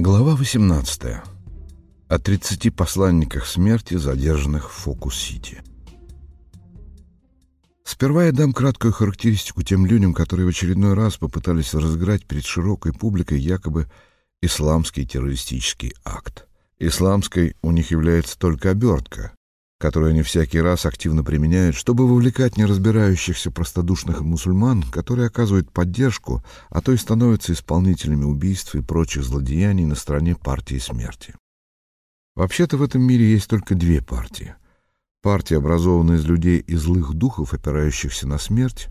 Глава 18. О 30 посланниках смерти, задержанных в Фокус-Сити. Сперва я дам краткую характеристику тем людям, которые в очередной раз попытались разыграть перед широкой публикой якобы исламский террористический акт. Исламской у них является только обертка, которую они всякий раз активно применяют, чтобы вовлекать неразбирающихся простодушных мусульман, которые оказывают поддержку, а то и становятся исполнителями убийств и прочих злодеяний на стороне партии смерти. Вообще-то в этом мире есть только две партии. Партия, образованная из людей и злых духов, опирающихся на смерть,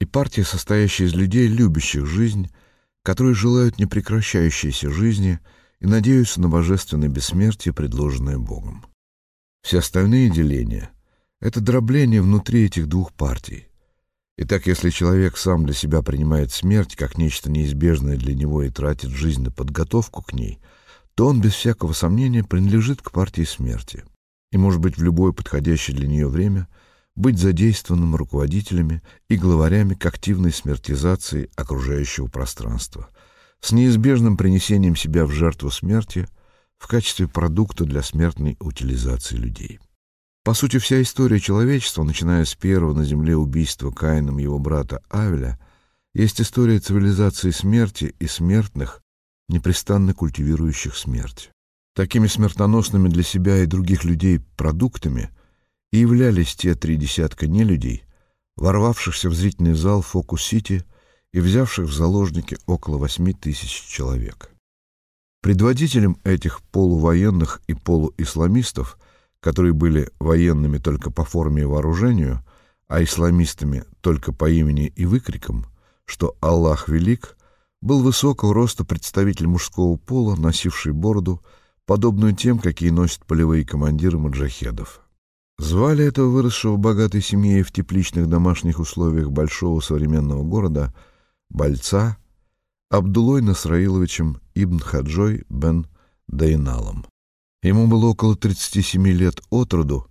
и партия, состоящая из людей, любящих жизнь, которые желают непрекращающейся жизни и надеются на божественное бессмертие, предложенное Богом. Все остальные деления — это дробление внутри этих двух партий. Итак, если человек сам для себя принимает смерть как нечто неизбежное для него и тратит жизнь на подготовку к ней, то он без всякого сомнения принадлежит к партии смерти и может быть в любое подходящее для нее время быть задействованным руководителями и главарями к активной смертизации окружающего пространства, с неизбежным принесением себя в жертву смерти — в качестве продукта для смертной утилизации людей. По сути, вся история человечества, начиная с первого на земле убийства Каином его брата Авеля, есть история цивилизации смерти и смертных, непрестанно культивирующих смерть. Такими смертоносными для себя и других людей продуктами и являлись те три десятка нелюдей, ворвавшихся в зрительный зал Фокус-Сити и взявших в заложники около восьми тысяч человек. Предводителем этих полувоенных и полуисламистов, которые были военными только по форме и вооружению, а исламистами только по имени и выкрикам, что Аллах велик, был высокого роста представитель мужского пола, носивший бороду, подобную тем, какие носят полевые командиры маджахедов. Звали этого выросшего в богатой семье и в тепличных домашних условиях большого современного города Бальца Абдулой Насраиловичем Ибн Хаджой бен Дайналом. Ему было около 37 лет от роду,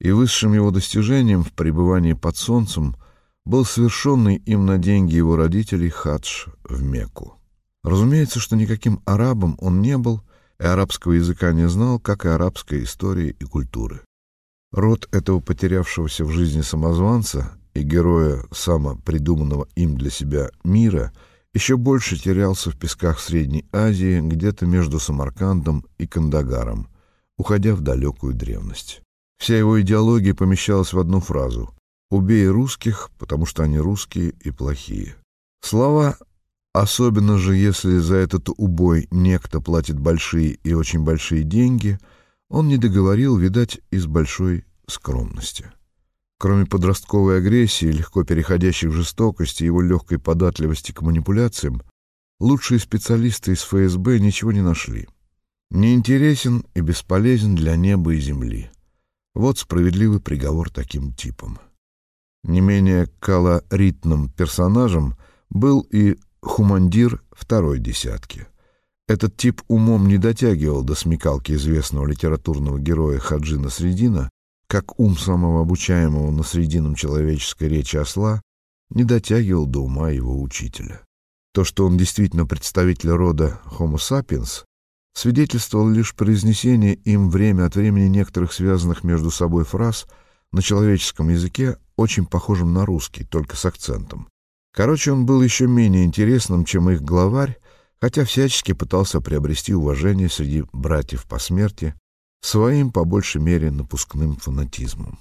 и высшим его достижением в пребывании под солнцем был совершенный им на деньги его родителей хадж в Мекку. Разумеется, что никаким арабом он не был, и арабского языка не знал, как и арабской истории и культуры. Род этого потерявшегося в жизни самозванца и героя самопридуманного им для себя мира — еще больше терялся в песках Средней Азии, где-то между Самаркандом и Кандагаром, уходя в далекую древность. Вся его идеология помещалась в одну фразу «Убей русских, потому что они русские и плохие». Слова, особенно же если за этот убой некто платит большие и очень большие деньги, он не договорил, видать, из большой скромности. Кроме подростковой агрессии, легко переходящей в жестокость и его легкой податливости к манипуляциям, лучшие специалисты из ФСБ ничего не нашли. Неинтересен и бесполезен для неба и земли. Вот справедливый приговор таким типам. Не менее колоритным персонажем был и хумандир второй десятки. Этот тип умом не дотягивал до смекалки известного литературного героя Хаджина Средина, как ум самого обучаемого на срединном человеческой речи осла не дотягивал до ума его учителя. То, что он действительно представитель рода Homo sapiens, свидетельствовало лишь произнесение им время от времени некоторых связанных между собой фраз на человеческом языке, очень похожим на русский, только с акцентом. Короче, он был еще менее интересным, чем их главарь, хотя всячески пытался приобрести уважение среди братьев по смерти своим, по большей мере, напускным фанатизмом.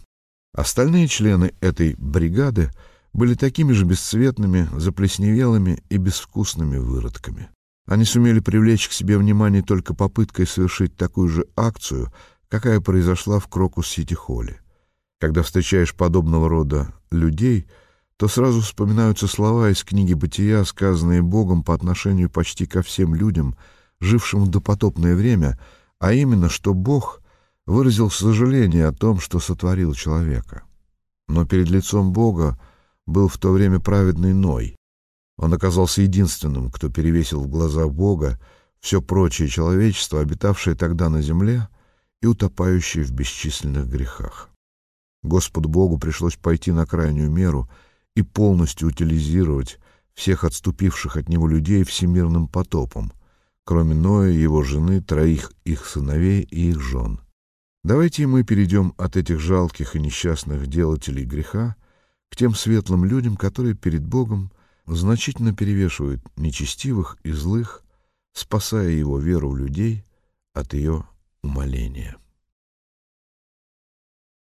Остальные члены этой бригады были такими же бесцветными, заплесневелыми и безвкусными выродками. Они сумели привлечь к себе внимание только попыткой совершить такую же акцию, какая произошла в Крокус-Сити-Холле. Когда встречаешь подобного рода людей, то сразу вспоминаются слова из книги «Бытия», сказанные Богом по отношению почти ко всем людям, жившим в допотопное время — а именно, что Бог выразил сожаление о том, что сотворил человека. Но перед лицом Бога был в то время праведный Ной. Он оказался единственным, кто перевесил в глаза Бога все прочее человечество, обитавшее тогда на земле и утопающее в бесчисленных грехах. Господу Богу пришлось пойти на крайнюю меру и полностью утилизировать всех отступивших от него людей всемирным потопом — кроме Ноя, его жены, троих их сыновей и их жен. Давайте мы перейдем от этих жалких и несчастных делателей греха к тем светлым людям, которые перед Богом значительно перевешивают нечестивых и злых, спасая его веру в людей от ее умоления.